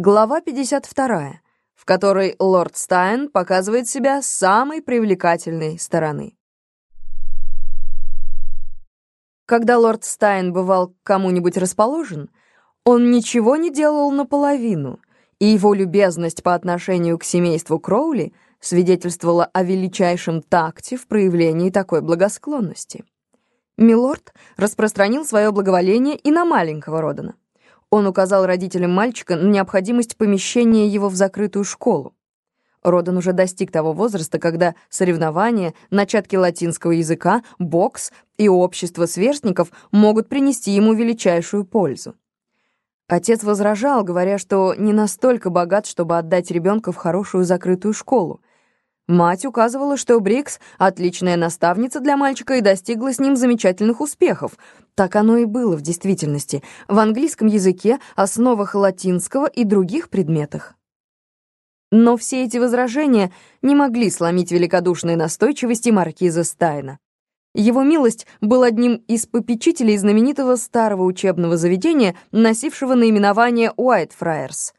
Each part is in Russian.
Глава 52, в которой лорд Стайн показывает себя с самой привлекательной стороны. Когда лорд Стайн бывал кому-нибудь расположен, он ничего не делал наполовину, и его любезность по отношению к семейству Кроули свидетельствовала о величайшем такте в проявлении такой благосклонности. Милорд распространил свое благоволение и на маленького Родана. Он указал родителям мальчика на необходимость помещения его в закрытую школу. Родан уже достиг того возраста, когда соревнования, начатки латинского языка, бокс и общество сверстников могут принести ему величайшую пользу. Отец возражал, говоря, что не настолько богат, чтобы отдать ребенка в хорошую закрытую школу. Мать указывала, что Брикс — отличная наставница для мальчика и достигла с ним замечательных успехов. Так оно и было в действительности, в английском языке, основах латинского и других предметах. Но все эти возражения не могли сломить великодушной настойчивости маркиза Стайна. Его милость был одним из попечителей знаменитого старого учебного заведения, носившего наименование Уайтфрайерс.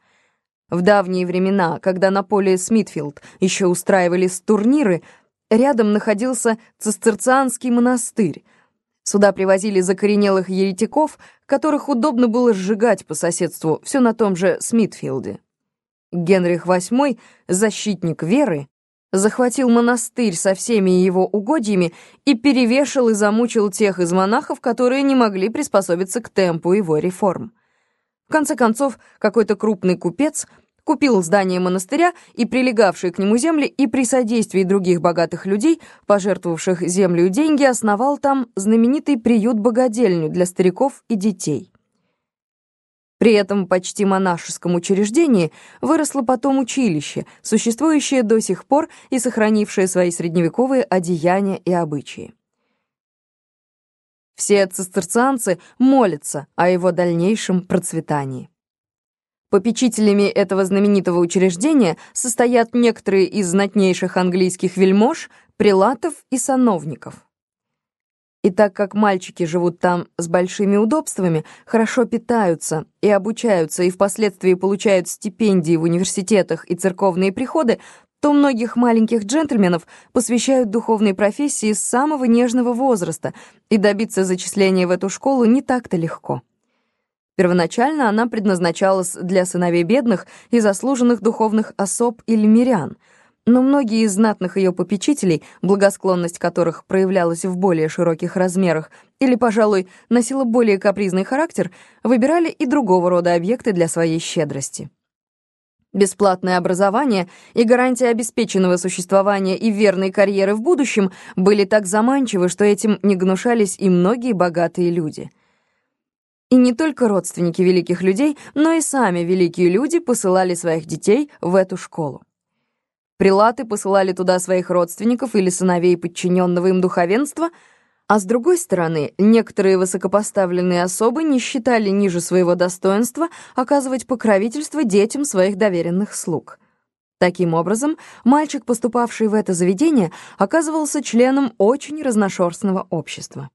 В давние времена, когда на поле Смитфилд еще устраивались турниры, рядом находился цистерцианский монастырь. Сюда привозили закоренелых еретиков, которых удобно было сжигать по соседству, все на том же Смитфилде. Генрих VIII, защитник веры, захватил монастырь со всеми его угодьями и перевешал и замучил тех из монахов, которые не могли приспособиться к темпу его реформ. В конце концов, какой-то крупный купец купил здание монастыря и прилегавшие к нему земли и при содействии других богатых людей, пожертвовавших землю и деньги, основал там знаменитый приют-богадельню для стариков и детей. При этом почти монашеском учреждении выросло потом училище, существующее до сих пор и сохранившее свои средневековые одеяния и обычаи. Все цистерцианцы молятся о его дальнейшем процветании. Попечителями этого знаменитого учреждения состоят некоторые из знатнейших английских вельмож, прилатов и сановников. И так как мальчики живут там с большими удобствами, хорошо питаются и обучаются и впоследствии получают стипендии в университетах и церковные приходы, то многих маленьких джентльменов посвящают духовной профессии с самого нежного возраста, и добиться зачисления в эту школу не так-то легко. Первоначально она предназначалась для сыновей бедных и заслуженных духовных особ или мирян, но многие из знатных ее попечителей, благосклонность которых проявлялась в более широких размерах или, пожалуй, носила более капризный характер, выбирали и другого рода объекты для своей щедрости. Бесплатное образование и гарантия обеспеченного существования и верной карьеры в будущем были так заманчивы, что этим не гнушались и многие богатые люди. И не только родственники великих людей, но и сами великие люди посылали своих детей в эту школу. Прилаты посылали туда своих родственников или сыновей подчиненного им духовенства — а с другой стороны, некоторые высокопоставленные особы не считали ниже своего достоинства оказывать покровительство детям своих доверенных слуг. Таким образом, мальчик, поступавший в это заведение, оказывался членом очень разношерстного общества.